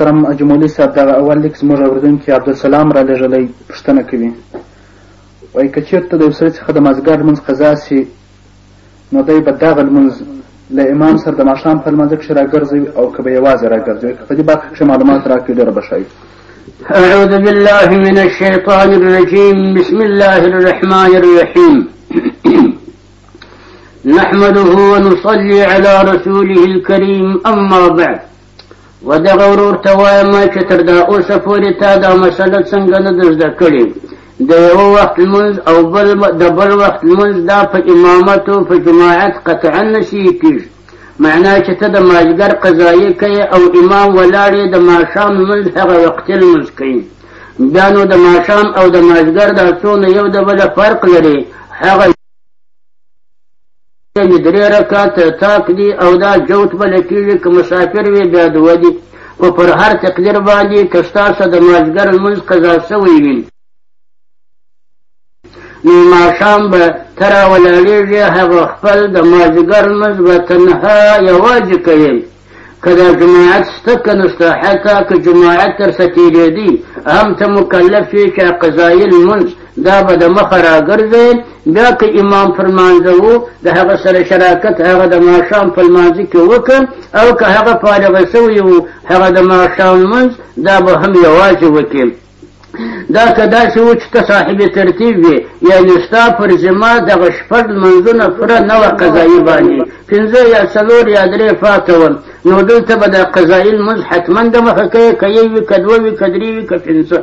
محترم اجمولي صاحب دغه اول لیک زموږ اورېدونکي عبدالسلام رالیږلی پوښتنه کوي وایي که چېرته د یو سړي څخه د مازدیګر لمونځ قضا سي نو دی به دغه لمونځ له امام سره د ماښام په لمانځه کښې راګرځوي او که به یوازې راګرځوي که په دې برخه کښې معلومات راکړي ډېره به ښایي أعوذ بالله من الشيطان الرجيم بسم الله الرحمن الرحيم نحمده ونصلي على رسوله الكريم اما بعد ودغه ورور ته وایم چې تر دا اوسه پورې تا دا مسله څنګه نه ده زده کړې د یو وخت لمونځ او بل د بل وخت لمونځ دا په امامت او په جماعت قطعا نشي کېږي معنا چې ته د مازدیګر قضایې کوې او امام ولاړ یې د ماښام لمونځ هغه وختي لمونځ کوي بیا نو د ماښام او د مازدیګر دا څونه یو د بله فرق لري هغه یې درې رکعته طاق دي او دا جوت بلل کېږي که مسافر وي بیا دوه دي خو پر هر تقدیر باندې که ستاسو د مازدیګر لمونځ قضا سوی وي نو ماښام به ته راولاړېږې هغه خپل د مازدیګر لمونځ به تنها یوازې کوې که دا جماعت شته که نشته حتی که جماعت تر سکیلې دی هم ته مکلف شي چې قضایي لمونځ دا به د مخه راګرځې بیا که امام پر لمانځه و د هغه سره شراکت هغه د ماښام په لمانځه کې وکړ او که هغه فارغه سوی و هغه د ماښام لمونځ دا به هم یوازې وکړي دا که داسې و چې ته صاحب ترتیب وي یعنې ستا پر ذمه دغه شپږ لمونځونه پوره نه وه قضایي باندې پنځه یا څلور یا درې پاته ول نو دلته به دا قضایي لمونځ حتما د مخه کوې که یو وي که دوه وي که درې وي که پنځه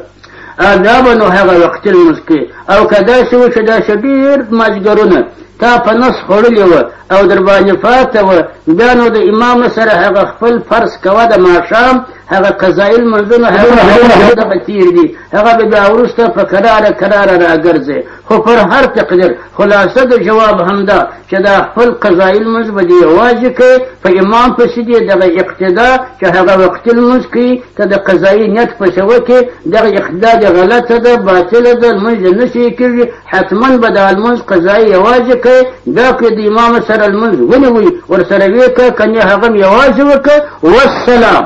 دا به نو هغه وقتي لمونځ کوې او که داسې و چې داسې ډېر مازګرونه تا په نس خوړلې وه او در باندې فاته وه بیا نو د امام سره هغه خپل فرض کوه د ماښام هغه قضایي لمونځونه هغه دغه تېر دي هغه به بیا وروسته په کراره کراره راګرځي خو پر هر تقدیر خلاصه د جواب همدا چې دا خپل قضایي لمونځ به دې یوازې کوي په امام پسې دې دغه اقتدا چې هغه وقتي لمونځ کوي ته د قضایي نیت پسې وکړې دغه اقتدا دې غلطه ده باطله ده لمونځ نه شي کېږي حتما به د المنز قضا یوازې کوي دا که د امام سره المنز ونیوي ورسره ویې که کنې هغه هم یوازې وکړه والسلام